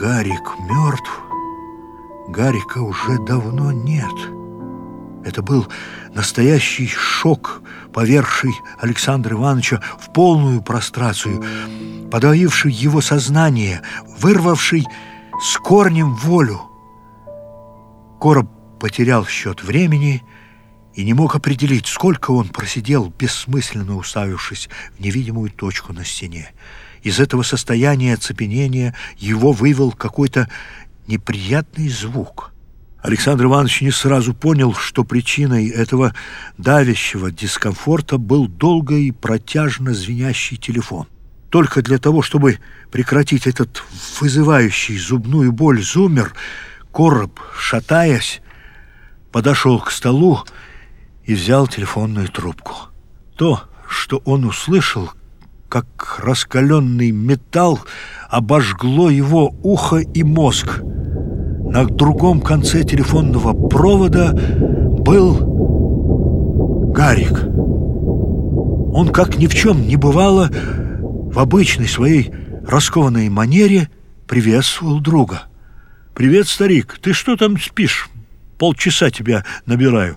Гарик мертв, Гарика уже давно нет. Это был настоящий шок, поверший Александра Ивановича в полную прострацию, подавивший его сознание, вырвавший с корнем волю. Короб потерял счет времени и не мог определить, сколько он просидел, бессмысленно уставившись в невидимую точку на стене. Из этого состояния оцепенения его вывел какой-то неприятный звук. Александр Иванович не сразу понял, что причиной этого давящего дискомфорта был долго и протяжно звенящий телефон. Только для того, чтобы прекратить этот вызывающий зубную боль зумер, Короб, шатаясь, подошел к столу и взял телефонную трубку. То, что он услышал, как раскаленный металл, обожгло его ухо и мозг. На другом конце телефонного провода был Гарик. Он, как ни в чем не бывало, в обычной своей раскованной манере приветствовал друга. «Привет, старик, ты что там спишь? Полчаса тебя набираю».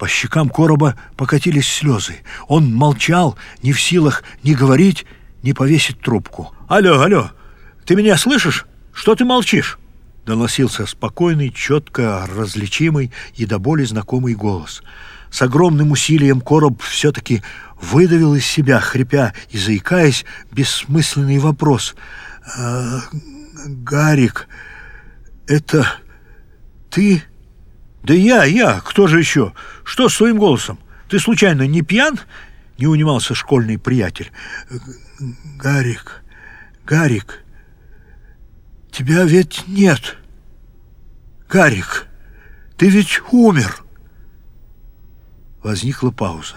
По щекам короба покатились слезы. Он молчал, не в силах ни говорить, ни повесить трубку. «Алло, алло, ты меня слышишь? Что ты молчишь?» Доносился спокойный, четко различимый и до боли знакомый голос. С огромным усилием короб все-таки выдавил из себя, хрипя и заикаясь, бессмысленный вопрос. «А, «Гарик, это ты?» «Да я, я, кто же еще? Что с твоим голосом? Ты случайно не пьян?» Не унимался школьный приятель. «Гарик, Гарик, тебя ведь нет. Гарик, ты ведь умер!» Возникла пауза.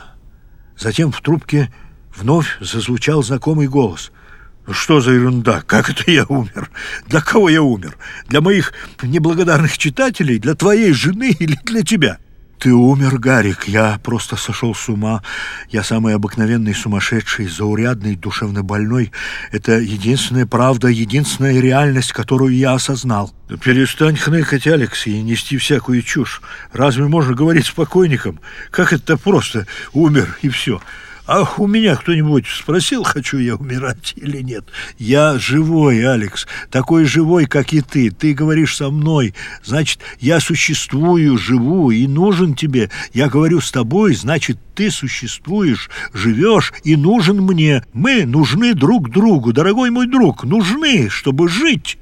Затем в трубке вновь зазвучал знакомый голос – что за ерунда? Как это я умер? Для кого я умер? Для моих неблагодарных читателей? Для твоей жены или для тебя? Ты умер, Гарик. Я просто сошел с ума. Я самый обыкновенный сумасшедший, заурядный, душевно больной. Это единственная правда, единственная реальность, которую я осознал. Перестань хныкать, Алекс, и нести всякую чушь. Разве можно говорить с покойником? Как это просто? Умер, и все. А у меня кто-нибудь спросил, хочу я умирать или нет? Я живой, Алекс, такой живой, как и ты. Ты говоришь со мной, значит, я существую, живу и нужен тебе. Я говорю с тобой, значит, ты существуешь, живешь и нужен мне. Мы нужны друг другу, дорогой мой друг, нужны, чтобы жить».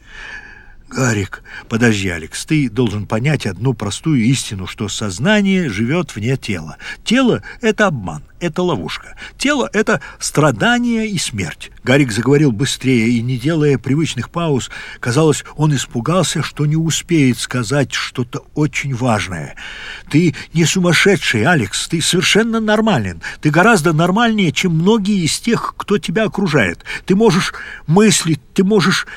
Гарик, подожди, Алекс, ты должен понять одну простую истину, что сознание живет вне тела. Тело — это обман, это ловушка. Тело — это страдание и смерть. Гарик заговорил быстрее и, не делая привычных пауз, казалось, он испугался, что не успеет сказать что-то очень важное. Ты не сумасшедший, Алекс, ты совершенно нормален. Ты гораздо нормальнее, чем многие из тех, кто тебя окружает. Ты можешь мыслить, ты можешь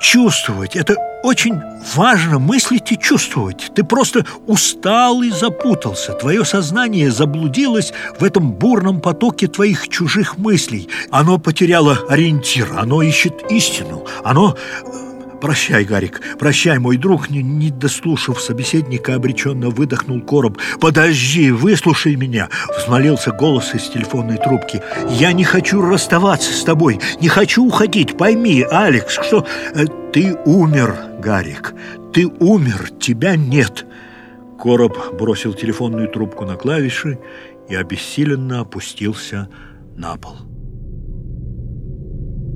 чувствовать. Это очень важно мыслить и чувствовать. Ты просто устал и запутался. Твое сознание заблудилось в этом бурном потоке твоих чужих мыслей. Оно потеряло ориентир, оно ищет истину, оно «Прощай, Гарик, прощай, мой друг!» Не, не дослушав собеседника, обреченно выдохнул короб. «Подожди, выслушай меня!» Взмолился голос из телефонной трубки. «Я не хочу расставаться с тобой, не хочу уходить. Пойми, Алекс, что э, ты умер, Гарик. Ты умер, тебя нет!» Короб бросил телефонную трубку на клавиши и обессиленно опустился на пол.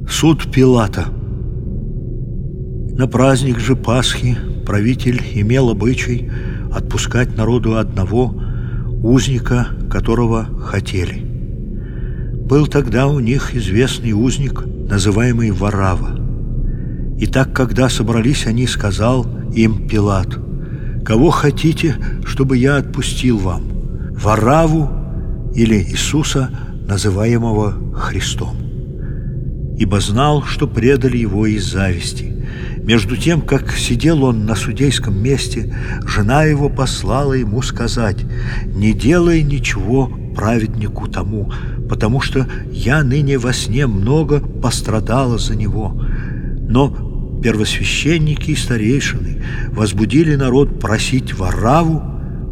Суд Пилата – на праздник же Пасхи правитель имел обычай отпускать народу одного узника, которого хотели. Был тогда у них известный узник, называемый Варава. И так, когда собрались они, сказал им Пилат, «Кого хотите, чтобы я отпустил вам, Вараву или Иисуса, называемого Христом?» Ибо знал, что предали его из зависти – между тем, как сидел он на судейском месте, жена его послала ему сказать, «Не делай ничего праведнику тому, потому что я ныне во сне много пострадала за него». Но первосвященники и старейшины возбудили народ просить Вараву,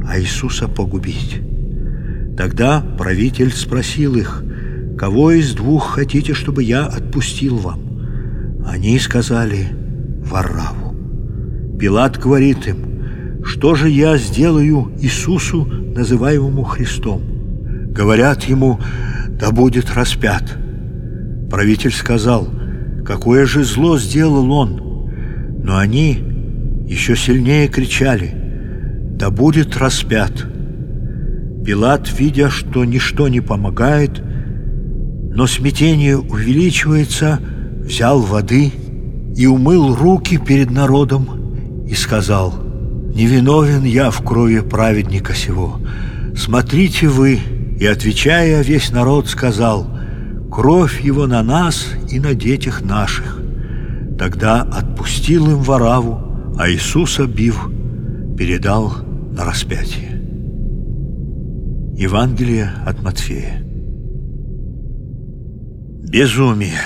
а Иисуса погубить. Тогда правитель спросил их, «Кого из двух хотите, чтобы я отпустил вам?» Они сказали, «Вараву». Пилат говорит им, «Что же я сделаю Иисусу, называемому Христом?» Говорят ему, «Да будет распят». Правитель сказал, «Какое же зло сделал он?» Но они еще сильнее кричали, «Да будет распят». Пилат, видя, что ничто не помогает, но смятение увеличивается, взял воды и умыл руки перед народом и сказал, «Невиновен я в крови праведника сего. Смотрите вы!» И, отвечая, весь народ сказал, «Кровь его на нас и на детях наших». Тогда отпустил им Вараву, а Иисуса, бив, передал на распятие. Евангелие от Матфея. Безумие.